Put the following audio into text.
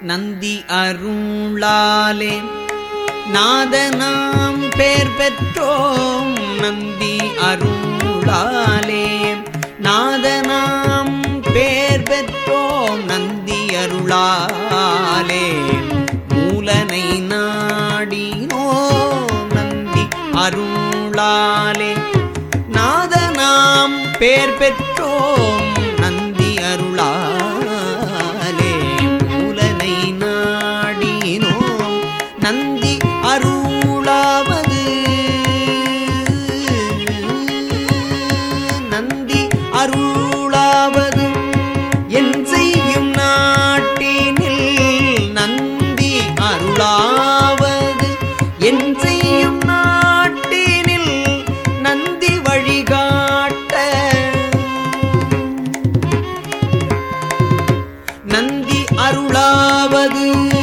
நந்தி அருளாலே. நாதனாம் பேர் பெற்றோம் நந்தி அருளாலே. நாதனாம் பேர் பெற்றோம் நந்தி அருளாலே. மூலனை நாடினோ நந்தி அருளாலே. நாதனாம் பேர் பெற்ற நந்தி அருளாவது.